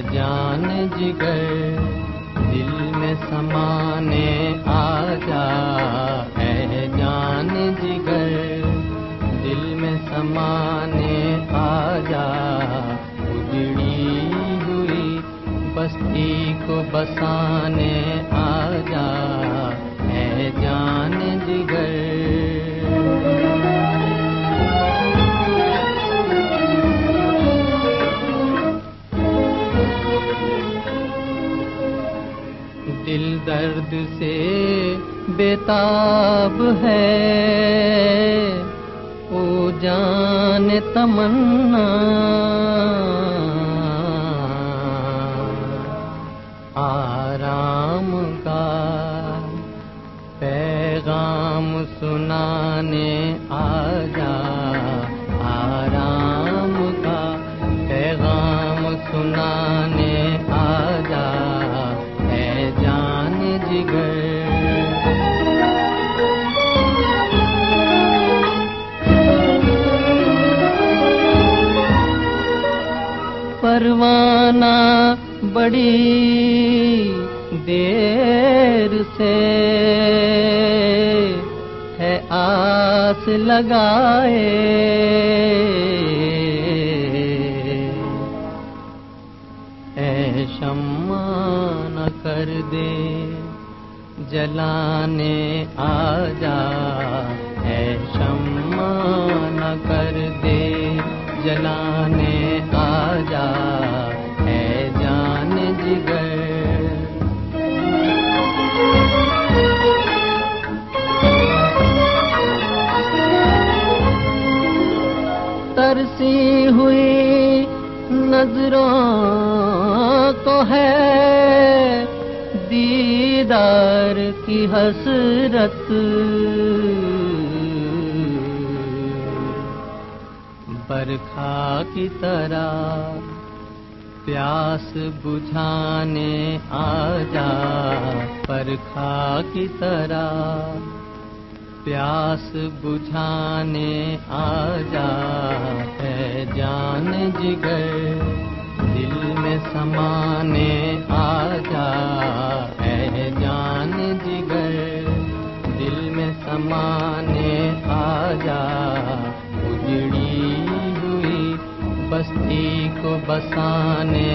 जान जिगर, दिल में समाने आजा। ऐ जान जिगर, दिल में समाने जा उजड़ी हुई बस्ती को बसाने आजा। ऐ जान जिगर। दर्द से बेताब है। ओ जान तमन्ना। आराम का पैगाम सुनाने आजा आराम परवाना बड़ी देर से है आस लगाए। ऐ शम्मा कर दे जलाने आजा है जलाने आजा है जान जिगर। तरसी हुई नज़रों को है दीदार की हसरत। बरखा की तरह प्यास बुझाने आजा बरखा की तरह प्यास बुझाने आजा है जान जिगर दिल में समाने बस्ती को बसाने